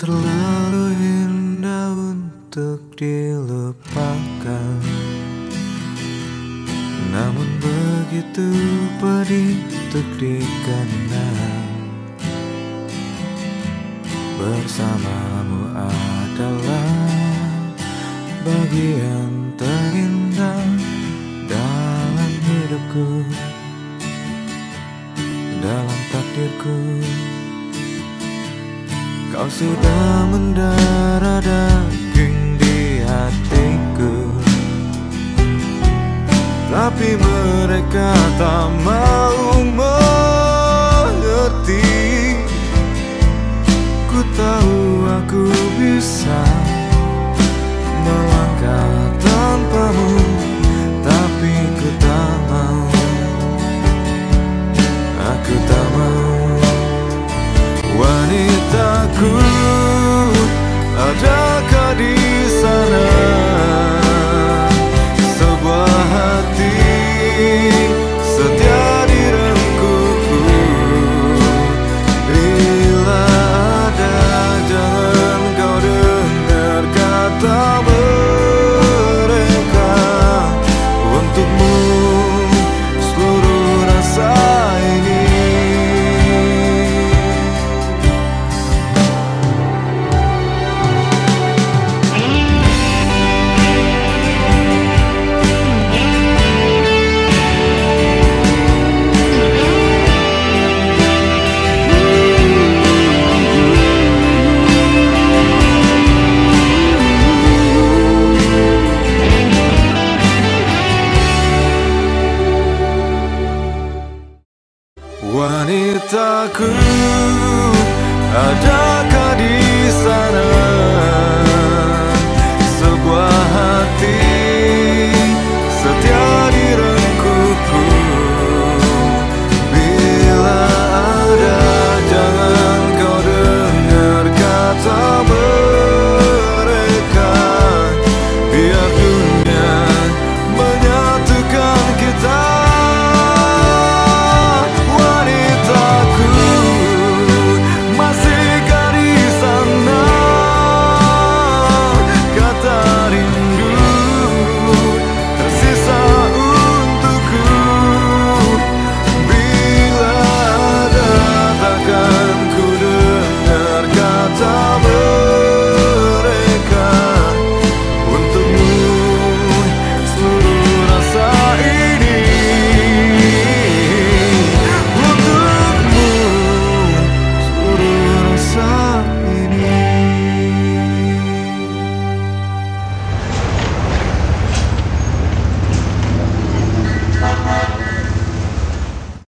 terlalu indah untuk dilupakan. Namun begitu pedih untuk dikenang. Bersamamu adalah bagian terindah dalam hidupku Dalam takdirku Kau sudah mendarah daging di hatiku. Tapi mereka tak mau Wanitaku Wanitaku, sana